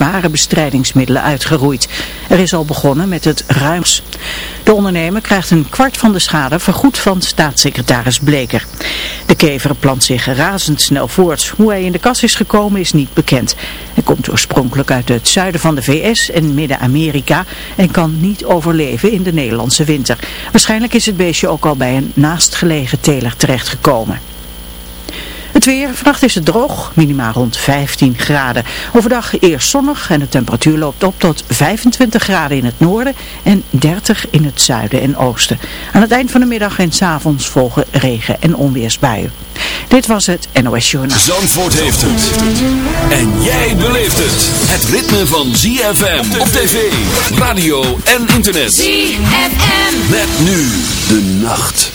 zware bestrijdingsmiddelen uitgeroeid. Er is al begonnen met het ruims. De ondernemer krijgt een kwart van de schade vergoed van staatssecretaris Bleker. De kever plant zich razendsnel voort. Hoe hij in de kas is gekomen is niet bekend. Hij komt oorspronkelijk uit het zuiden van de VS en Midden-Amerika en kan niet overleven in de Nederlandse winter. Waarschijnlijk is het beestje ook al bij een naastgelegen teler terechtgekomen. Het weer, vannacht is het droog, minimaal rond 15 graden. Overdag eerst zonnig en de temperatuur loopt op tot 25 graden in het noorden en 30 in het zuiden en oosten. Aan het eind van de middag en s avonds volgen regen- en onweersbuien. Dit was het NOS Journaal. Zandvoort heeft het. En jij beleeft het. Het ritme van ZFM op tv, radio en internet. ZFM. Met nu de nacht.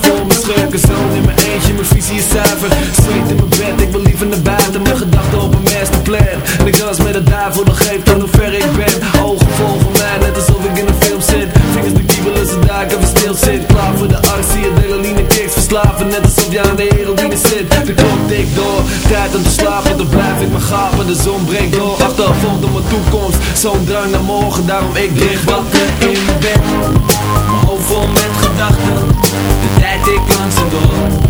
voor mijn schurken. Zoon in mijn eentje, mijn visie is zuiver. Sweet in mijn bed, ik wil liever naar buiten. Mijn gedachten op een masterplan. En ik dans met het daarvoor nog geeft ik door. Tijd om te slapen, dan blijf ik me gapen De zon breekt door, achtervolgd op mijn toekomst Zo'n drang naar morgen, daarom ik lig wakker in mijn bed. Mijn hoofd vol met gedachten De tijd ik langzaam door.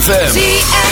ZFM.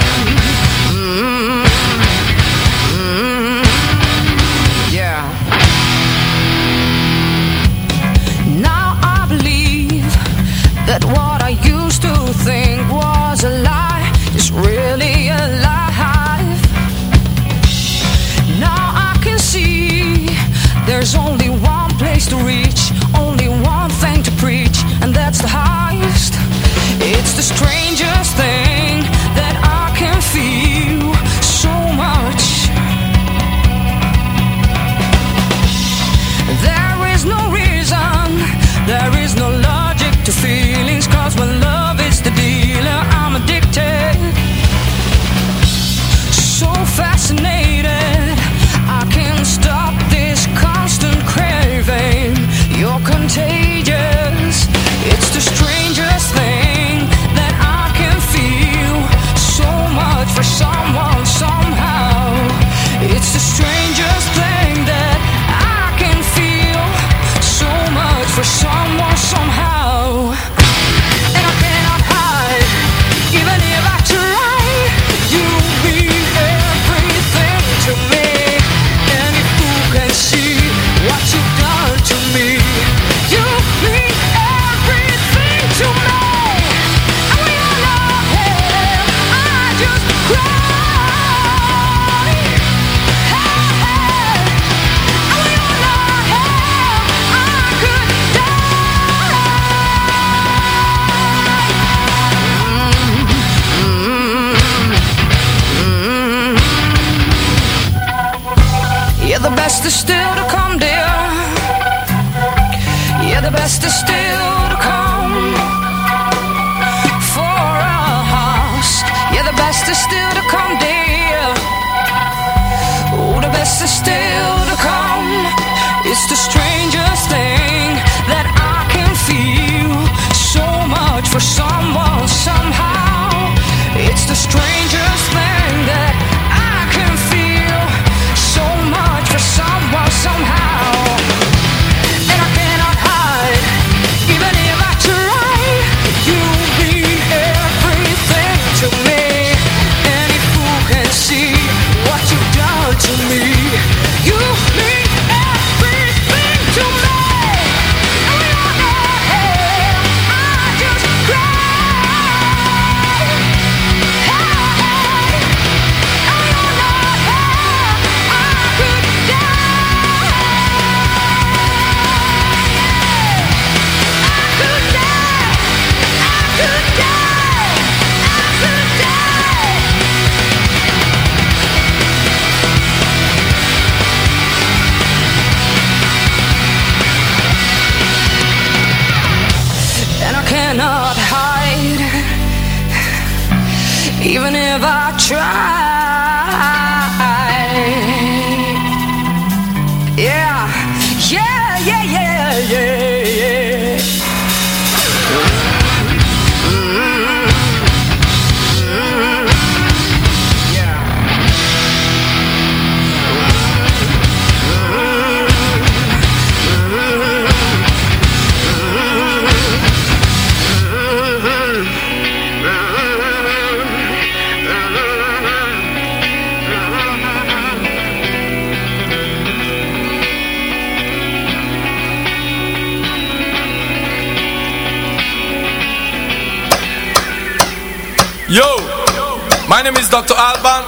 Dr. Alban,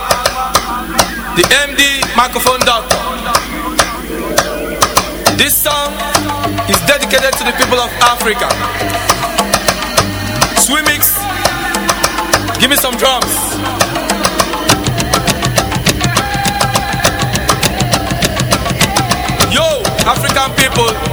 the MD microphone doctor. This song is dedicated to the people of Africa. Swimix, give me some drums. Yo, African people.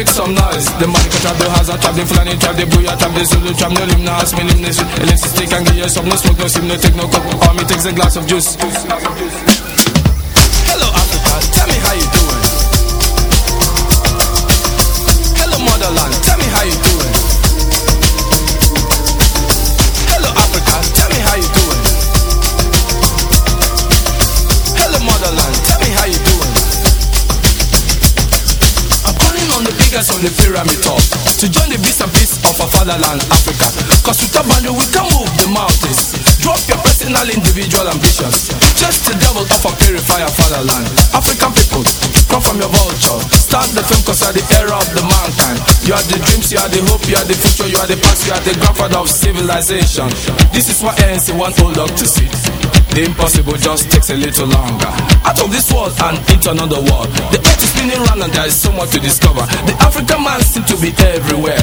Make some noise. The can trap the Hazard, trap the Fulani, trap the Booyah, trap the Zulu, trap no limb, no house, me limb, no shit. Stick and get you some, no smoke, no sim, no take no. All me takes a glass of juice. Fatherland, Africa Cause with a boundary we can move the mountains Drop your personal, individual ambitions Just the devil of a purifier fatherland African people, come from your vulture Start the film cause you are the era of the mankind You are the dreams, you are the hope, you are the future You are the past, you are the grandfather of civilization This is what ANC want old dog to see the impossible just takes a little longer. Out of this world and into another world. The earth is spinning round and there is so much to discover. The African man seems to be everywhere.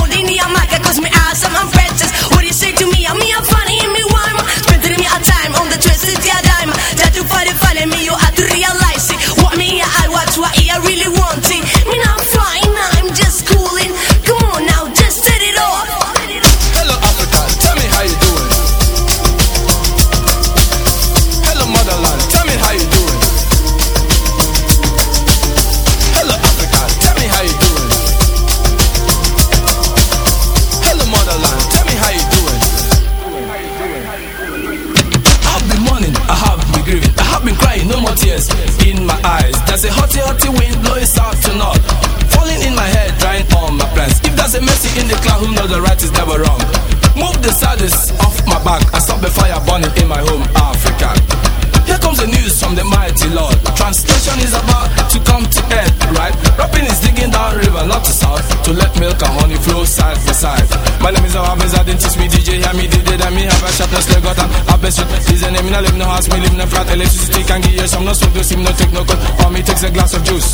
Rihanna. Saddest off my back and stop the fire burning in my home, Africa. Here comes the news from the mighty Lord. Translation is about to come to end, right? Rapping is digging down river, not to south, to let milk and honey flow side by side. My name is Awabes, I didn't teach me DJ, hear me DJ, then me have a sharpness, leg got and a best shot. Is a name, in a live no house, me live no flat, electricity can give you some, no smoke, no steam, no take no cut, or me takes a glass of juice.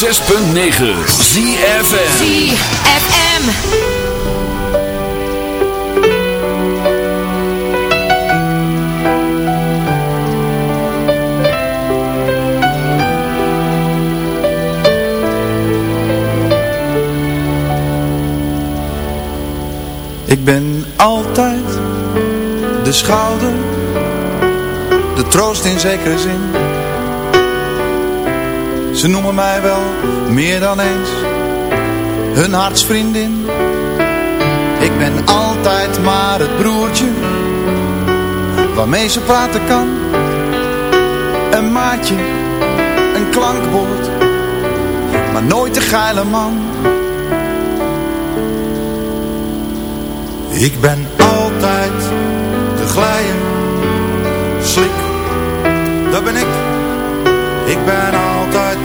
106.9 ZFM ZFM Ik ben altijd de schouder, de troost in zekere zin. Ze noemen mij wel meer dan eens hun hartsvriendin. Ik ben altijd maar het broertje waarmee ze praten kan. Een maatje, een klankwoord, maar nooit de geile man. Ik ben altijd de glijer, slik, dat ben ik. Ik ben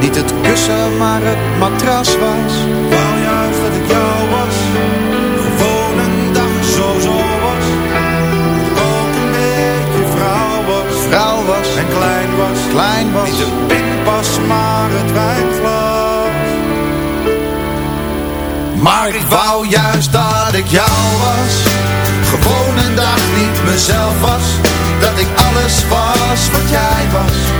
niet het kussen maar het matras was. Wou juist dat ik jou was, gewoon een dag zo zo was. Ook een beetje vrouw was, vrouw was en klein was, klein was. Niet de pinpas maar het wijnglas. Maar ik wou juist dat ik jou was Gewoon een dag niet mezelf was Dat ik alles was wat jij was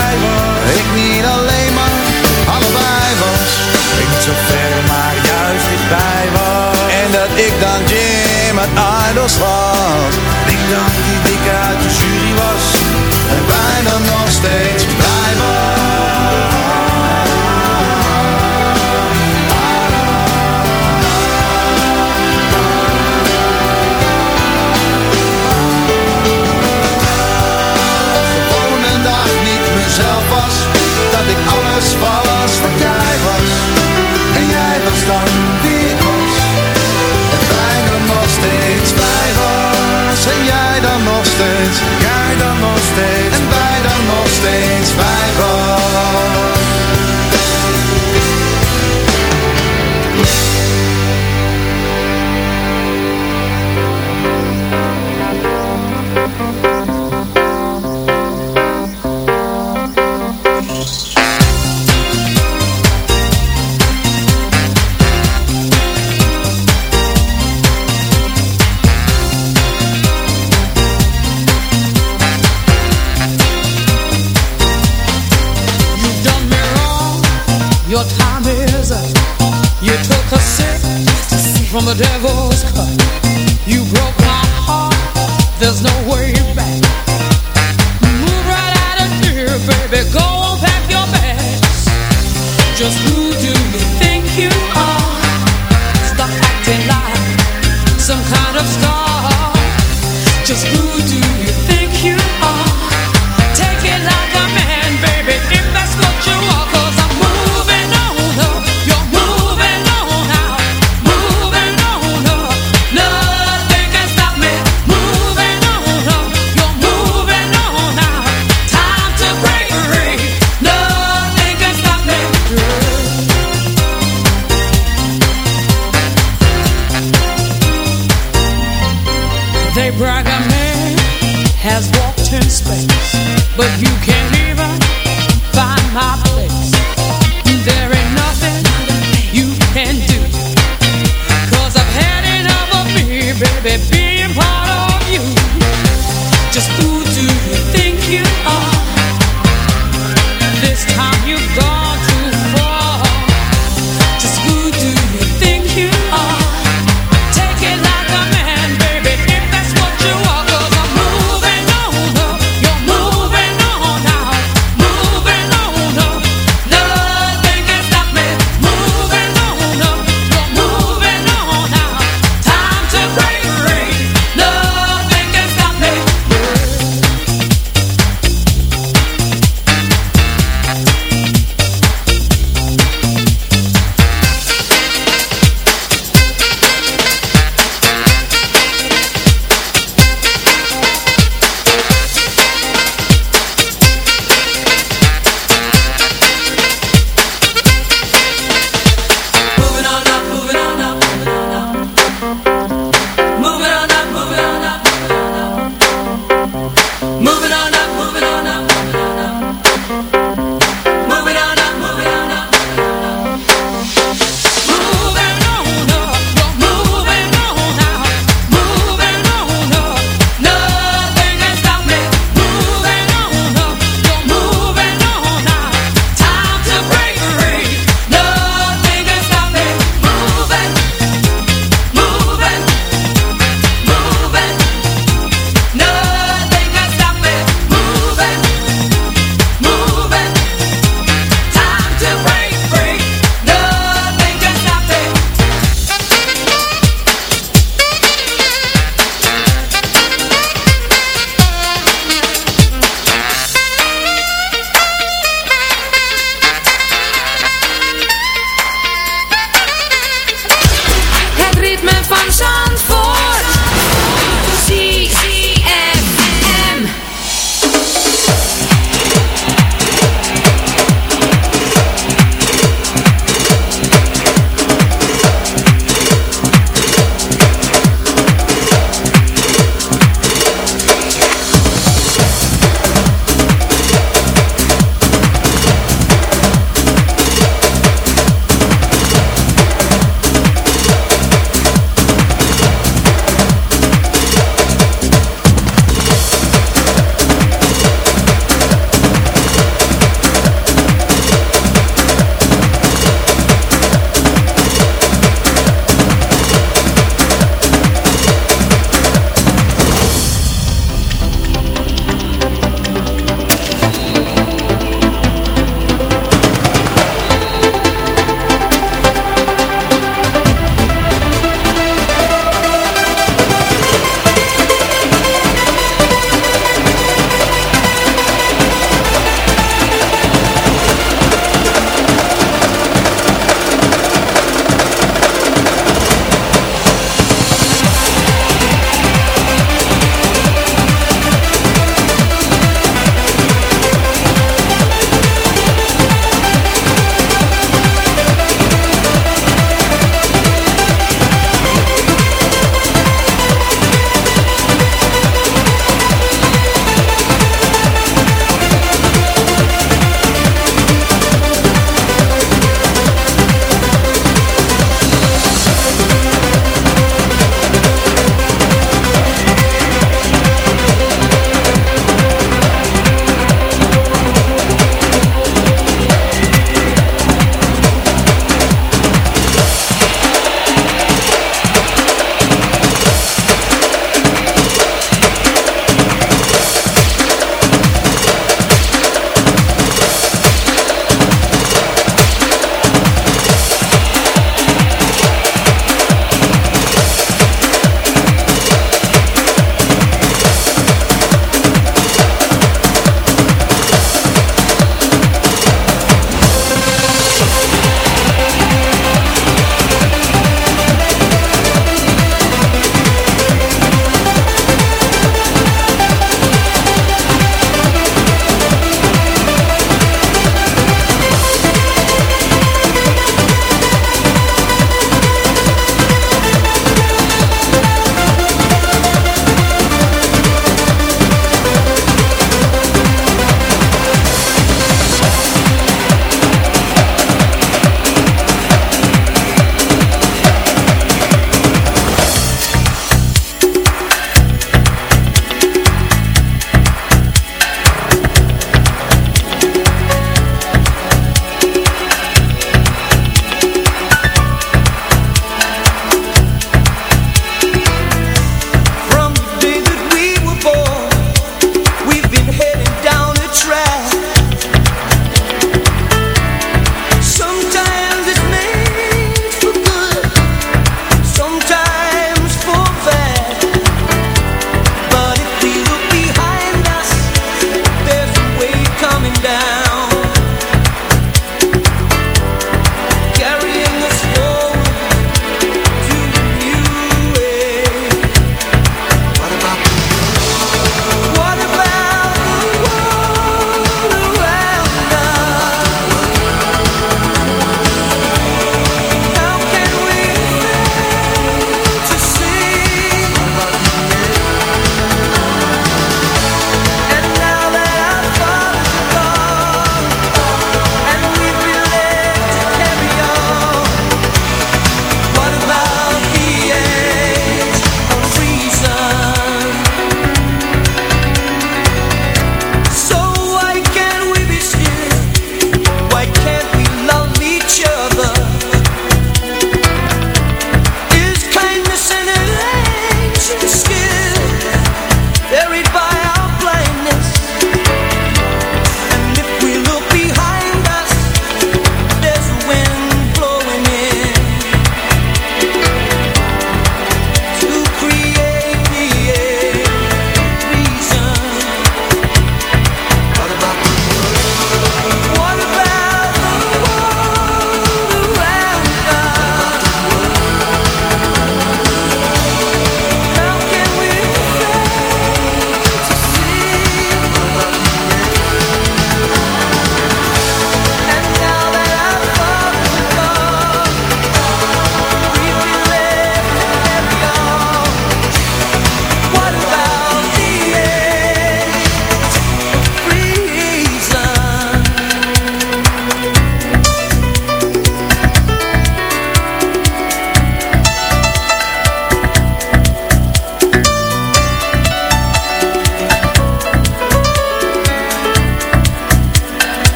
ik dan Jim uit Idols was. Ik dan die dikke uit de jury was. Steeds Jij dan nog steeds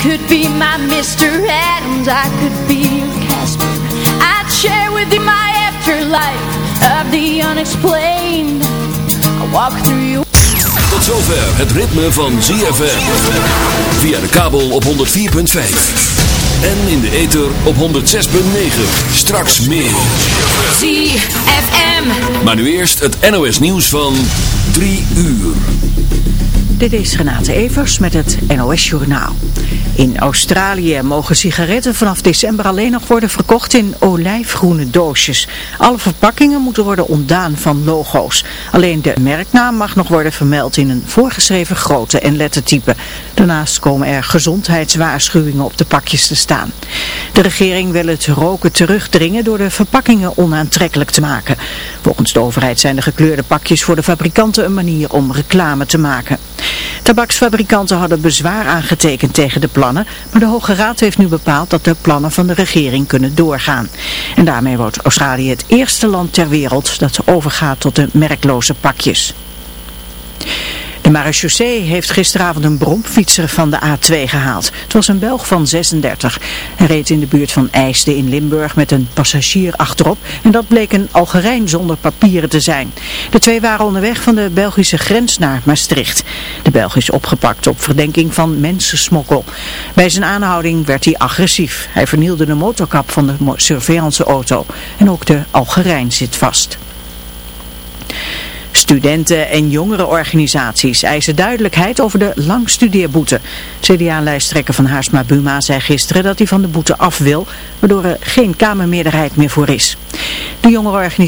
could be my Mr. Adams, I could be your Casper. I'd share with you my afterlife of the unexplained. I walk through your Tot zover het ritme van ZFM. Via de kabel op 104.5. En in de ether op 106.9. Straks meer. ZFM. Maar nu eerst het NOS nieuws van 3 uur. Dit is Renate Evers met het NOS Journaal. In Australië mogen sigaretten vanaf december alleen nog worden verkocht in olijfgroene doosjes. Alle verpakkingen moeten worden ontdaan van logo's. Alleen de merknaam mag nog worden vermeld in een voorgeschreven grootte en lettertype. Daarnaast komen er gezondheidswaarschuwingen op de pakjes te staan. De regering wil het roken terugdringen door de verpakkingen onaantrekkelijk te maken. Volgens de overheid zijn de gekleurde pakjes voor de fabrikanten een manier om reclame te maken. Tabaksfabrikanten hadden bezwaar aangetekend tegen de plannen, maar de Hoge Raad heeft nu bepaald dat de plannen van de regering kunnen doorgaan. En daarmee wordt Australië het eerste land ter wereld dat overgaat tot de merkloze pakjes. De marechaussee heeft gisteravond een bromfietser van de A2 gehaald. Het was een Belg van 36. Hij reed in de buurt van IJsden in Limburg met een passagier achterop. En dat bleek een Algerijn zonder papieren te zijn. De twee waren onderweg van de Belgische grens naar Maastricht. De Belg is opgepakt op verdenking van mensensmokkel. Bij zijn aanhouding werd hij agressief. Hij vernielde de motorkap van de surveillanceauto. En ook de Algerijn zit vast. Studenten- en jongerenorganisaties eisen duidelijkheid over de langstudeerboete. CDA-lijsttrekker van Haarsma Buma zei gisteren dat hij van de boete af wil, waardoor er geen kamermeerderheid meer voor is. De jongerenorganisatie